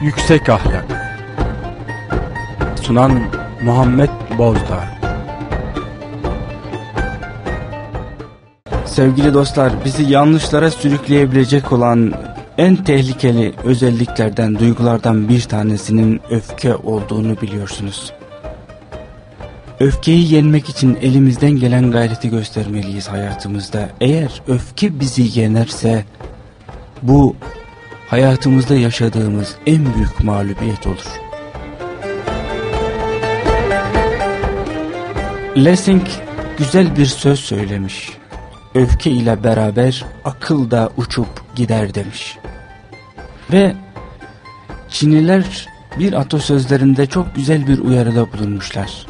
Yüksek Ahlak Sunan Muhammed Bozdağ Sevgili dostlar bizi yanlışlara sürükleyebilecek olan en tehlikeli özelliklerden, duygulardan bir tanesinin öfke olduğunu biliyorsunuz. Öfkeyi yenmek için elimizden gelen gayreti göstermeliyiz hayatımızda. Eğer öfke bizi yenerse bu hayatımızda yaşadığımız en büyük mağlubiyet olur. Lessing güzel bir söz söylemiş. Öfke ile beraber akıl da uçup gider demiş. Ve Çinliler bir atasözlerinde çok güzel bir uyarıda bulunmuşlar.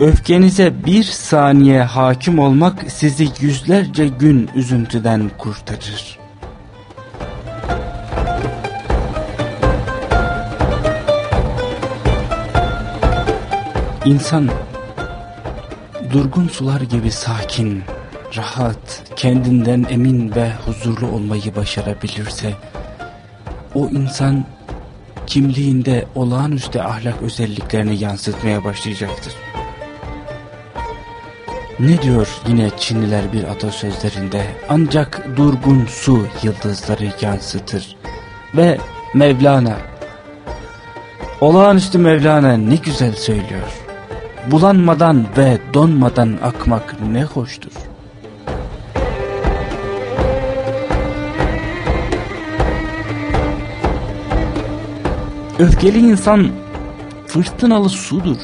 Öfkenize bir saniye hakim olmak sizi yüzlerce gün üzüntüden kurtarır. İnsan durgun sular gibi sakin, rahat, kendinden emin ve huzurlu olmayı başarabilirse o insan kimliğinde olağanüstü ahlak özelliklerini yansıtmaya başlayacaktır. Ne diyor yine Çinliler bir atasözlerinde? Ancak durgun su yıldızları yansıtır. Ve Mevlana olağanüstü Mevlana ne güzel söylüyor bulanmadan ve donmadan akmak ne hoştur. Öfkeli insan fırtınalı sudur.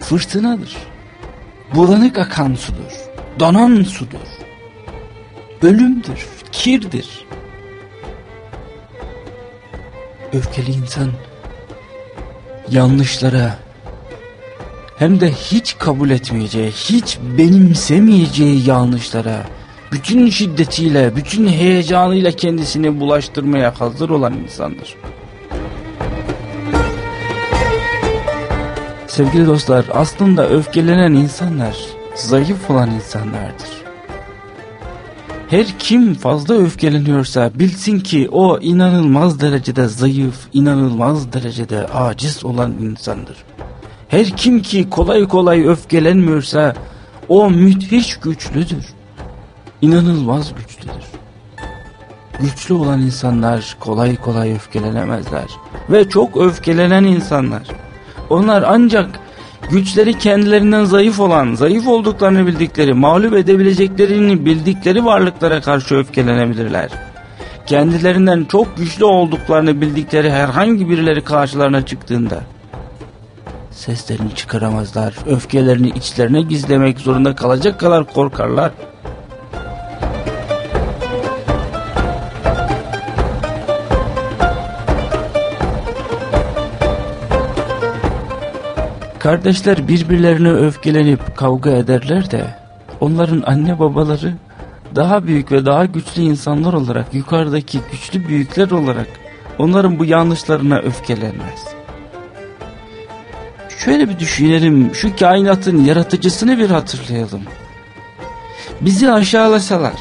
Fırtınadır. Bulanık akan sudur. Donan sudur. Ölümdür, kirdir. Öfkeli insan yanlışlara, hem de hiç kabul etmeyeceği, hiç benimsemeyeceği yanlışlara, bütün şiddetiyle, bütün heyecanıyla kendisini bulaştırmaya hazır olan insandır. Sevgili dostlar, aslında öfkelenen insanlar, zayıf olan insanlardır. Her kim fazla öfkeleniyorsa bilsin ki o inanılmaz derecede zayıf, inanılmaz derecede aciz olan insandır. Her kim ki kolay kolay öfkelenmiyorsa o müthiş güçlüdür. İnanılmaz güçlüdür. Güçlü olan insanlar kolay kolay öfkelenemezler. Ve çok öfkelenen insanlar. Onlar ancak güçleri kendilerinden zayıf olan, zayıf olduklarını bildikleri, mağlup edebileceklerini bildikleri varlıklara karşı öfkelenebilirler. Kendilerinden çok güçlü olduklarını bildikleri herhangi birileri karşılarına çıktığında Seslerini çıkaramazlar. Öfkelerini içlerine gizlemek zorunda kalacak kadar korkarlar. Kardeşler birbirlerine öfkelenip kavga ederler de onların anne babaları daha büyük ve daha güçlü insanlar olarak yukarıdaki güçlü büyükler olarak onların bu yanlışlarına öfkelenmez. Şöyle bir düşünelim şu kainatın yaratıcısını bir hatırlayalım. Bizi aşağılasalar,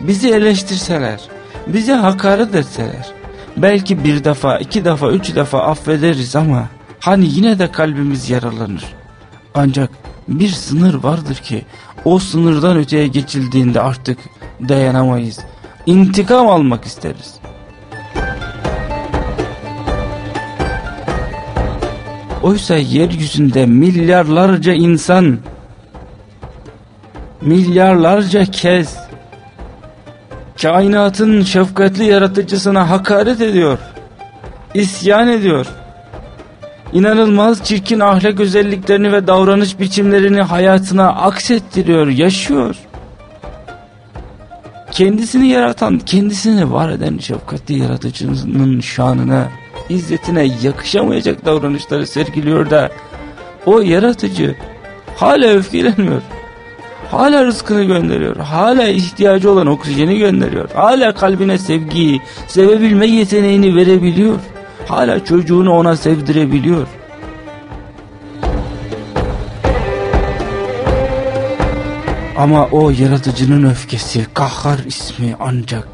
bizi eleştirseler, bize hakaret etseler, belki bir defa, iki defa, üç defa affederiz ama hani yine de kalbimiz yaralanır. Ancak bir sınır vardır ki o sınırdan öteye geçildiğinde artık dayanamayız. İntikam almak isteriz. Oysa yeryüzünde milyarlarca insan milyarlarca kez kainatın şefkatli yaratıcısına hakaret ediyor. isyan ediyor. İnanılmaz çirkin ahlak özelliklerini ve davranış biçimlerini hayatına aksettiriyor, yaşıyor. Kendisini yaratan, kendisini var eden şefkatli yaratıcının şanına izzetine yakışamayacak davranışları sergiliyor da o yaratıcı hala öfkeleniyor. Hala rızkını gönderiyor. Hala ihtiyacı olan oksijeni gönderiyor. Hala kalbine sevgiyi, sevebilme yeteneğini verebiliyor. Hala çocuğunu ona sevdirebiliyor. Ama o yaratıcının öfkesi, kahhar ismi ancak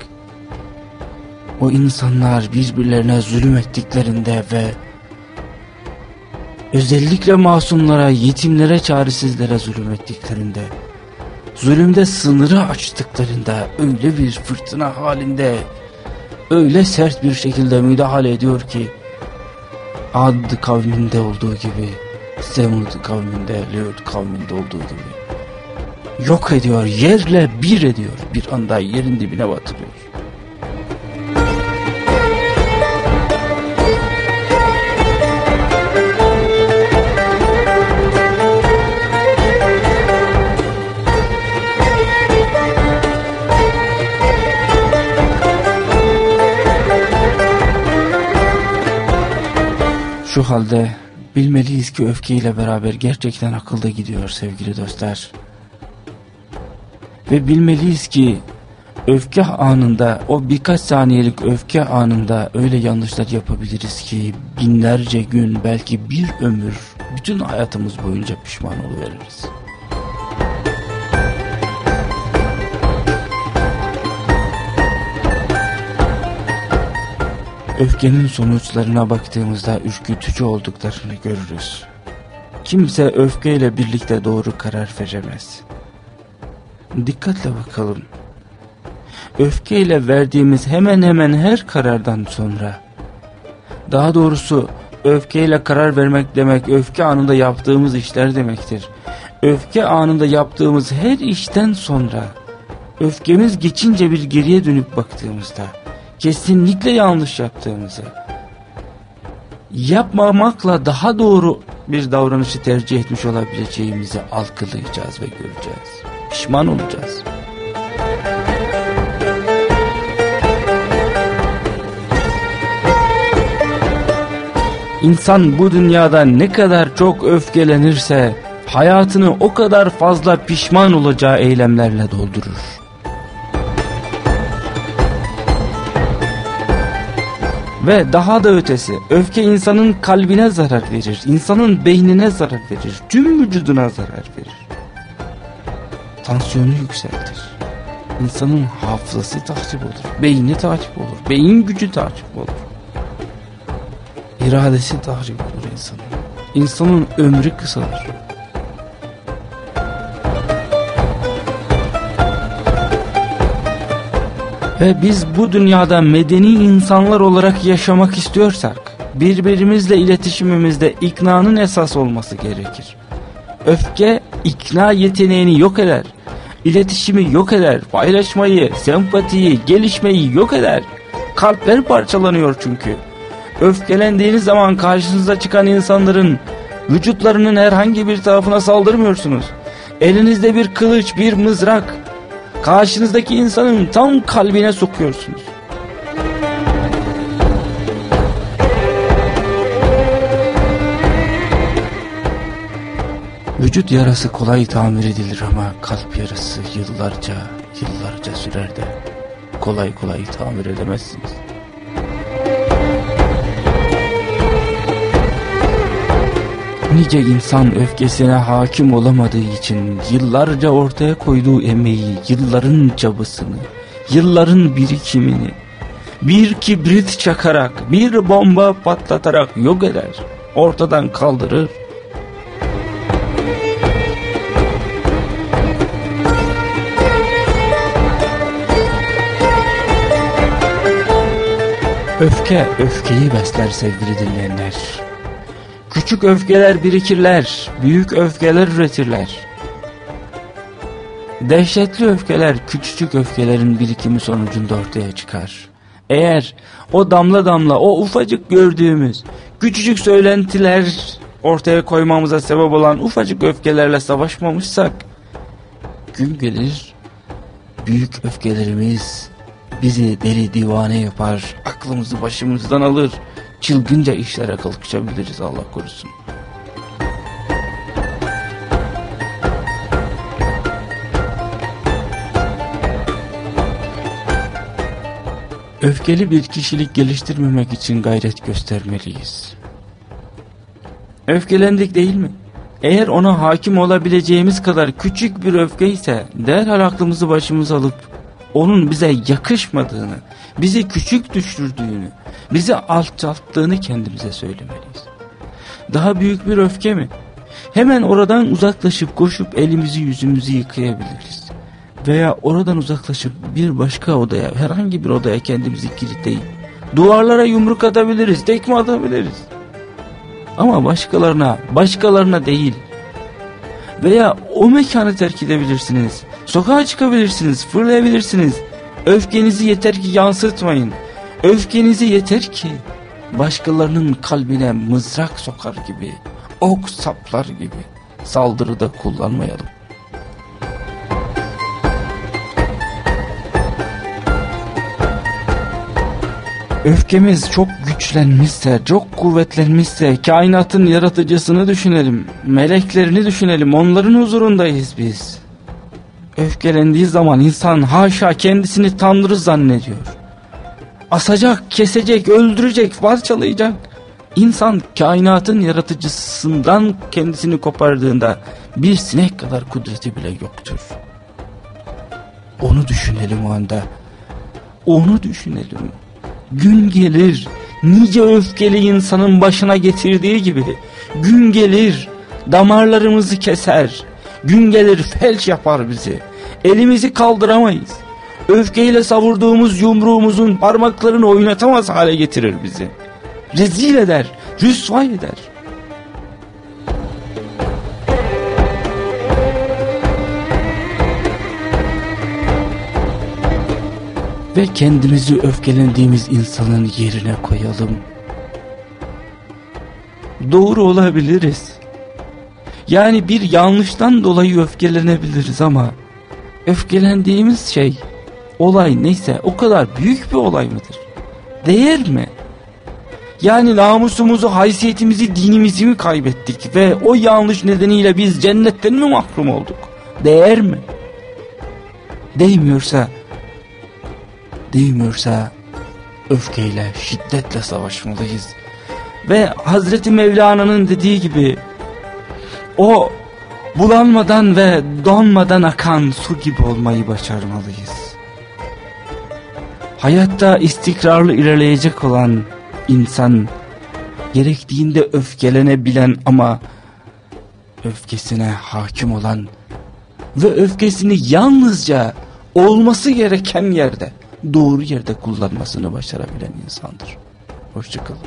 o insanlar birbirlerine zulüm ettiklerinde ve özellikle masumlara, yetimlere, çaresizlere zulüm ettiklerinde, zulümde sınırı açtıklarında öyle bir fırtına halinde, öyle sert bir şekilde müdahale ediyor ki, Ad kavminde olduğu gibi, Semud kavminde, Lut kavminde olduğu gibi, yok ediyor, yerle bir ediyor, bir anda yerin dibine batırıyor. Şu halde bilmeliyiz ki öfkeyle beraber gerçekten akılda gidiyor sevgili dostlar. Ve bilmeliyiz ki öfke anında o birkaç saniyelik öfke anında öyle yanlışlar yapabiliriz ki binlerce gün belki bir ömür bütün hayatımız boyunca pişman oluveririz. Öfkenin sonuçlarına baktığımızda ürkütücü olduklarını görürüz. Kimse öfkeyle birlikte doğru karar veremez. Dikkatle bakalım. Öfkeyle verdiğimiz hemen hemen her karardan sonra, daha doğrusu öfkeyle karar vermek demek öfke anında yaptığımız işler demektir. Öfke anında yaptığımız her işten sonra, öfkemiz geçince bir geriye dönüp baktığımızda, kesinlikle yanlış yaptığımızı, yapmamakla daha doğru bir davranışı tercih etmiş olabileceğimizi algılayacağız ve göreceğiz. Pişman olacağız. İnsan bu dünyada ne kadar çok öfkelenirse hayatını o kadar fazla pişman olacağı eylemlerle doldurur. Ve daha da ötesi öfke insanın kalbine zarar verir, insanın beynine zarar verir, tüm vücuduna zarar verir. Tansiyonu yükseltir. İnsanın hafızası tahrip olur, beyni tahrip olur, beyin gücü tahrip olur. İradesi tahrip olur insanın. İnsanın ömrü kısalır. Ve biz bu dünyada medeni insanlar olarak yaşamak istiyorsak, birbirimizle iletişimimizde iknanın esas olması gerekir. Öfke ikna yeteneğini yok eder. İletişimi yok eder. Paylaşmayı, sempatiyi, gelişmeyi yok eder. Kalpler parçalanıyor çünkü. Öfkelendiğiniz zaman karşınıza çıkan insanların vücutlarının herhangi bir tarafına saldırmıyorsunuz. Elinizde bir kılıç, bir mızrak, karşınızdaki insanın tam kalbine sokuyorsunuz. Vücut yarası kolay tamir edilir ama kalp yarası yıllarca, yıllarca sürer de kolay kolay tamir edemezsiniz. Nice insan öfkesine hakim olamadığı için yıllarca ortaya koyduğu emeği, yılların çabasını, yılların birikimini bir kibrit çakarak, bir bomba patlatarak yok eder, ortadan kaldırır. Öfke, öfkeyi besler sevgili dinleyenler. Küçük öfkeler birikirler, büyük öfkeler üretirler. Dehşetli öfkeler küçücük öfkelerin birikimi sonucunda ortaya çıkar. Eğer o damla damla o ufacık gördüğümüz küçücük söylentiler ortaya koymamıza sebep olan ufacık öfkelerle savaşmamışsak gün gelir büyük öfkelerimiz bizi deli divane yapar aklımızı başımızdan alır çılgınca işlere kalkışabiliriz Allah korusun. Öfkeli bir kişilik geliştirmemek için gayret göstermeliyiz. Öfkelendik değil mi? Eğer ona hakim olabileceğimiz kadar küçük bir öfke ise derhal aklımızı başımıza alıp onun bize yakışmadığını, bizi küçük düşürdüğünü, bizi alçalttığını kendimize söylemeliyiz. Daha büyük bir öfke mi? Hemen oradan uzaklaşıp koşup elimizi yüzümüzü yıkayabiliriz. Veya oradan uzaklaşıp bir başka odaya, herhangi bir odaya kendimizi kilitleyip duvarlara yumruk atabiliriz, tekme atabiliriz. Ama başkalarına, başkalarına değil. Veya o mekanı terk edebilirsiniz. Sokağa çıkabilirsiniz, fırlayabilirsiniz. Öfkenizi yeter ki yansıtmayın. Öfkenizi yeter ki başkalarının kalbine mızrak sokar gibi, ok saplar gibi saldırıda kullanmayalım. Öfkemiz çok güçlenmişse, çok kuvvetlenmişse kainatın yaratıcısını düşünelim. Meleklerini düşünelim. Onların huzurundayız biz. Öfkelendiği zaman insan haşa kendisini tanrı zannediyor. Asacak, kesecek, öldürecek, parçalayacak. İnsan kainatın yaratıcısından kendisini kopardığında bir sinek kadar kudreti bile yoktur. Onu düşünelim o anda. Onu düşünelim. Gün gelir, nice öfkeli insanın başına getirdiği gibi, gün gelir, damarlarımızı keser, gün gelir felç yapar bizi, elimizi kaldıramayız. Öfkeyle savurduğumuz yumruğumuzun parmaklarını oynatamaz hale getirir bizi. Rezil eder, rüsvay eder. ve kendimizi öfkelendiğimiz insanın yerine koyalım. Doğru olabiliriz. Yani bir yanlıştan dolayı öfkelenebiliriz ama öfkelendiğimiz şey, olay neyse o kadar büyük bir olay mıdır? Değer mi? Yani namusumuzu, haysiyetimizi, dinimizi mi kaybettik ve o yanlış nedeniyle biz cennetten mi mahrum olduk? Değer mi? Değmiyorsa değmiyorsa öfkeyle, şiddetle savaşmalıyız. Ve Hazreti Mevlana'nın dediği gibi o bulanmadan ve donmadan akan su gibi olmayı başarmalıyız. Hayatta istikrarlı ilerleyecek olan insan gerektiğinde öfkelenebilen ama öfkesine hakim olan ve öfkesini yalnızca olması gereken yerde doğru yerde kullanmasını başarabilen insandır. Hoşçakalın.